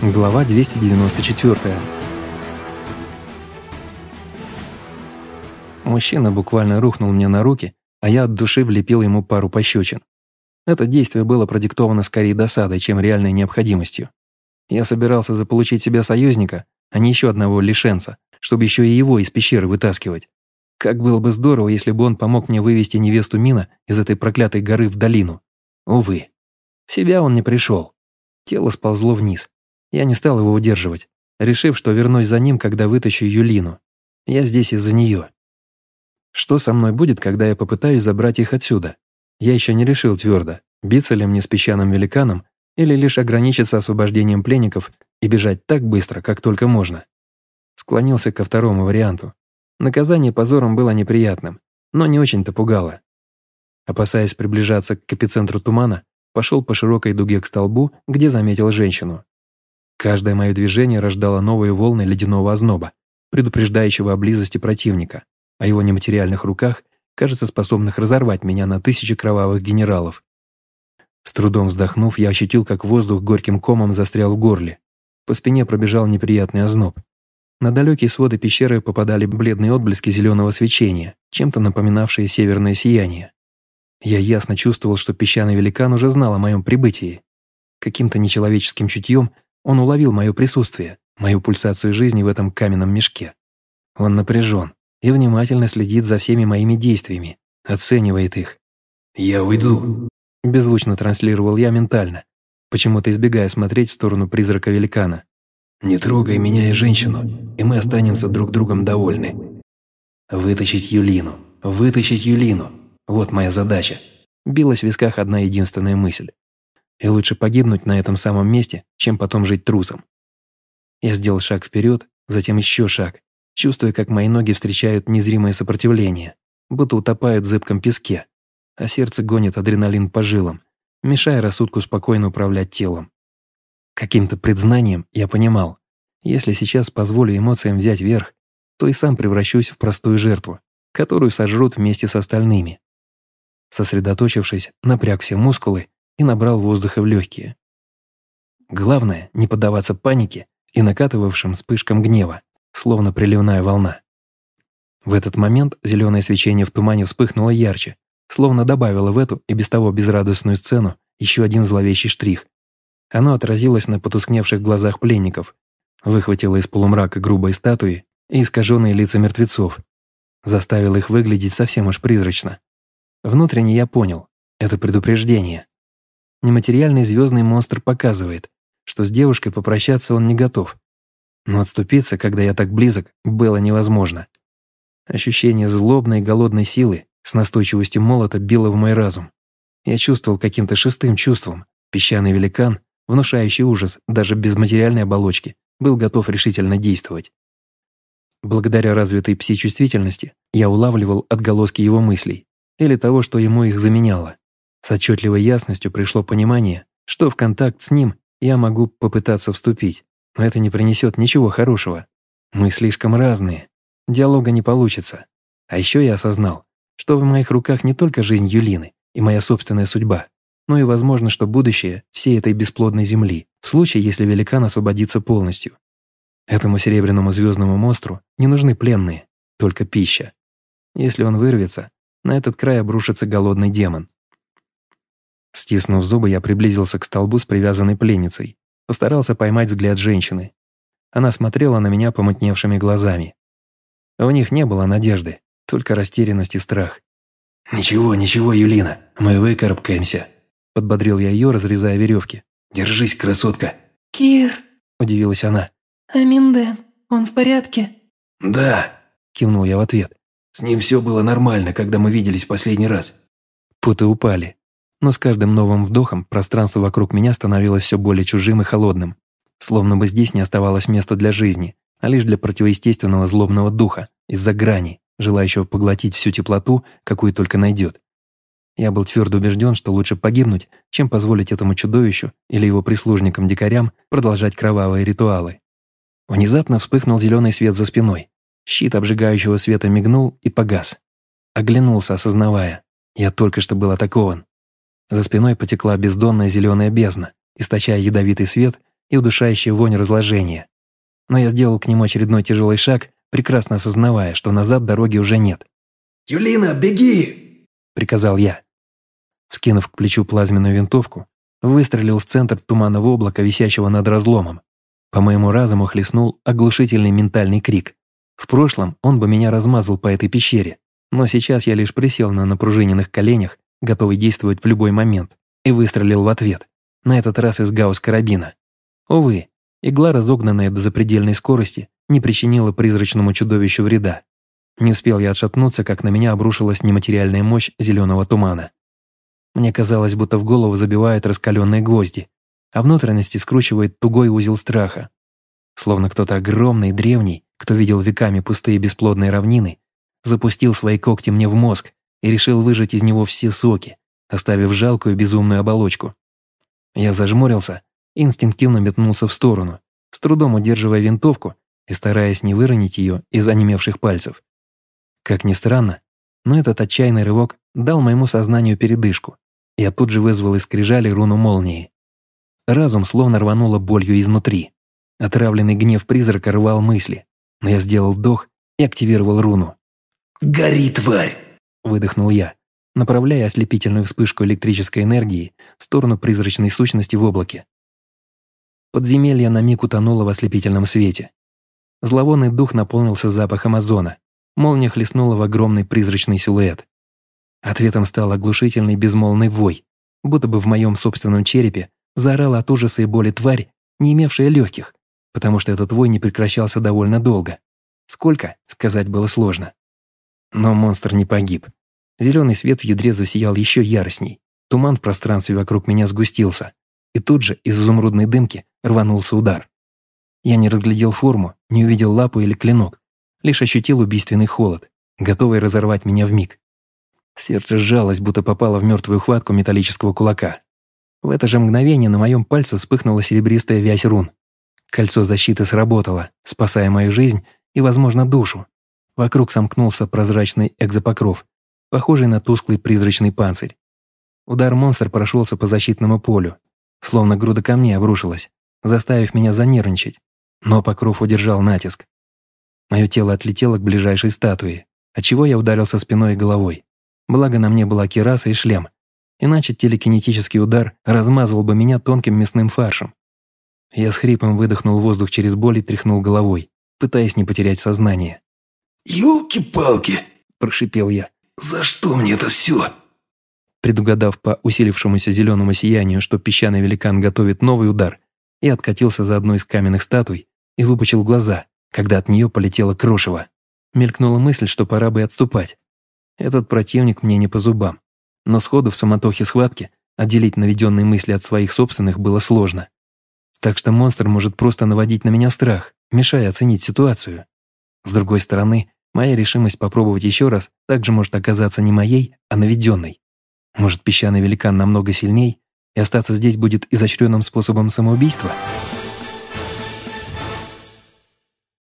Глава 294. Мужчина буквально рухнул мне на руки, а я от души влепил ему пару пощечин. Это действие было продиктовано скорее досадой, чем реальной необходимостью. Я собирался заполучить себе союзника, а не еще одного лишенца, чтобы еще и его из пещеры вытаскивать. Как было бы здорово, если бы он помог мне вывести невесту Мина из этой проклятой горы в долину. Увы. В себя он не пришел. Тело сползло вниз. Я не стал его удерживать, решив, что вернусь за ним, когда вытащу Юлину. Я здесь из-за нее. Что со мной будет, когда я попытаюсь забрать их отсюда? Я еще не решил твердо, биться ли мне с песчаным великаном или лишь ограничиться освобождением пленников и бежать так быстро, как только можно. Склонился ко второму варианту. Наказание позором было неприятным, но не очень-то пугало. Опасаясь приближаться к эпицентру тумана, пошел по широкой дуге к столбу, где заметил женщину. Каждое мое движение рождало новые волны ледяного озноба, предупреждающего о близости противника, а его нематериальных руках, кажется, способных разорвать меня на тысячи кровавых генералов. С трудом вздохнув, я ощутил, как воздух горьким комом застрял в горле. По спине пробежал неприятный озноб. На далекие своды пещеры попадали бледные отблески зеленого свечения, чем-то напоминавшие северное сияние. Я ясно чувствовал, что песчаный великан уже знал о моем прибытии. Каким-то нечеловеческим чутьем он уловил мое присутствие, мою пульсацию жизни в этом каменном мешке. Он напряжен и внимательно следит за всеми моими действиями, оценивает их. «Я уйду», – беззвучно транслировал я ментально, почему-то избегая смотреть в сторону призрака великана. «Не трогай меня и женщину, и мы останемся друг другом довольны». «Вытащить Юлину, вытащить Юлину, вот моя задача», – билась в висках одна единственная мысль. И лучше погибнуть на этом самом месте, чем потом жить трусом. Я сделал шаг вперед, затем еще шаг, чувствуя, как мои ноги встречают незримое сопротивление, будто утопают в зыбком песке, а сердце гонит адреналин по жилам, мешая рассудку спокойно управлять телом. Каким-то предзнанием я понимал, если сейчас позволю эмоциям взять верх, то и сам превращусь в простую жертву, которую сожрут вместе с остальными. Сосредоточившись, напряг все мускулы и набрал воздуха в легкие. Главное – не поддаваться панике и накатывавшим вспышкам гнева, словно приливная волна. В этот момент зеленое свечение в тумане вспыхнуло ярче, словно добавило в эту и без того безрадостную сцену еще один зловещий штрих. Оно отразилось на потускневших глазах пленников, выхватило из полумрака грубой статуи и искаженные лица мертвецов, заставило их выглядеть совсем уж призрачно. Внутренне я понял – это предупреждение. Нематериальный звездный монстр показывает, что с девушкой попрощаться он не готов. Но отступиться, когда я так близок, было невозможно. Ощущение злобной и голодной силы с настойчивостью молота било в мой разум. Я чувствовал каким-то шестым чувством. Песчаный великан, внушающий ужас даже без материальной оболочки, был готов решительно действовать. Благодаря развитой пси-чувствительности я улавливал отголоски его мыслей или того, что ему их заменяло. С отчетливой ясностью пришло понимание, что в контакт с ним я могу попытаться вступить, но это не принесет ничего хорошего. Мы слишком разные. Диалога не получится. А еще я осознал, что в моих руках не только жизнь Юлины и моя собственная судьба, но и возможно, что будущее всей этой бесплодной земли, в случае, если великан освободится полностью. Этому серебряному звездному монстру не нужны пленные, только пища. Если он вырвется, на этот край обрушится голодный демон. Стиснув зубы, я приблизился к столбу с привязанной пленницей. Постарался поймать взгляд женщины. Она смотрела на меня помутневшими глазами. В них не было надежды, только растерянность и страх. «Ничего, ничего, Юлина, мы выкарабкаемся», – подбодрил я ее, разрезая веревки. «Держись, красотка». «Кир», – удивилась она. «Аминден, он в порядке?» «Да», – кивнул я в ответ. «С ним все было нормально, когда мы виделись последний раз». Путы упали но с каждым новым вдохом пространство вокруг меня становилось все более чужим и холодным, словно бы здесь не оставалось места для жизни, а лишь для противоестественного злобного духа, из-за грани, желающего поглотить всю теплоту, какую только найдет. Я был твердо убежден, что лучше погибнуть, чем позволить этому чудовищу или его прислужникам-дикарям продолжать кровавые ритуалы. Внезапно вспыхнул зеленый свет за спиной. Щит обжигающего света мигнул и погас. Оглянулся, осознавая. Я только что был атакован. За спиной потекла бездонная зеленая бездна, источая ядовитый свет и удушающая вонь разложения. Но я сделал к нему очередной тяжелый шаг, прекрасно осознавая, что назад дороги уже нет. «Юлина, беги!» – приказал я. Вскинув к плечу плазменную винтовку, выстрелил в центр туманного облака, висящего над разломом. По моему разуму хлестнул оглушительный ментальный крик. В прошлом он бы меня размазал по этой пещере, но сейчас я лишь присел на напружиненных коленях, готовый действовать в любой момент, и выстрелил в ответ, на этот раз из гаусс-карабина. Увы, игла, разогнанная до запредельной скорости, не причинила призрачному чудовищу вреда. Не успел я отшатнуться, как на меня обрушилась нематериальная мощь зеленого тумана. Мне казалось, будто в голову забивают раскаленные гвозди, а внутренности скручивает тугой узел страха. Словно кто-то огромный, древний, кто видел веками пустые бесплодные равнины, запустил свои когти мне в мозг и решил выжать из него все соки, оставив жалкую безумную оболочку. Я зажмурился инстинктивно метнулся в сторону, с трудом удерживая винтовку и стараясь не выронить ее из онемевших пальцев. Как ни странно, но этот отчаянный рывок дал моему сознанию передышку. Я тут же вызвал из скрижали руну молнии. Разум словно рвануло болью изнутри. Отравленный гнев призрака рвал мысли, но я сделал вдох и активировал руну. «Гори, тварь!» – выдохнул я, направляя ослепительную вспышку электрической энергии в сторону призрачной сущности в облаке. Подземелье на миг утонуло в ослепительном свете. Зловонный дух наполнился запахом озона. Молния хлестнула в огромный призрачный силуэт. Ответом стал оглушительный безмолвный вой, будто бы в моем собственном черепе заорала от ужаса и боли тварь, не имевшая легких, потому что этот вой не прекращался довольно долго. Сколько, сказать было сложно. Но монстр не погиб. Зеленый свет в ядре засиял еще яростней. Туман в пространстве вокруг меня сгустился. И тут же из изумрудной дымки рванулся удар. Я не разглядел форму, не увидел лапу или клинок, лишь ощутил убийственный холод, готовый разорвать меня в миг. Сердце сжалось, будто попало в мертвую хватку металлического кулака. В это же мгновение на моем пальце вспыхнула серебристая вязь рун. Кольцо защиты сработало, спасая мою жизнь и, возможно, душу. Вокруг сомкнулся прозрачный экзопокров, похожий на тусклый призрачный панцирь. Удар монстра прошелся по защитному полю, словно груда камней обрушилась, заставив меня занервничать. Но покров удержал натиск. Мое тело отлетело к ближайшей статуе, отчего я ударился спиной и головой. Благо на мне была кираса и шлем, иначе телекинетический удар размазывал бы меня тонким мясным фаршем. Я с хрипом выдохнул воздух через боль и тряхнул головой, пытаясь не потерять сознание. «Елки-палки!» – прошипел я. «За что мне это все?» Предугадав по усилившемуся зеленому сиянию, что песчаный великан готовит новый удар, я откатился за одну из каменных статуй и выпучил глаза, когда от нее полетело крошево. Мелькнула мысль, что пора бы отступать. Этот противник мне не по зубам но сходу в суматохе схватки отделить наведенные мысли от своих собственных было сложно. Так что монстр может просто наводить на меня страх, мешая оценить ситуацию. С другой стороны, моя решимость попробовать еще раз также может оказаться не моей, а наведенной. Может, песчаный великан намного сильней, и остаться здесь будет изощренным способом самоубийства?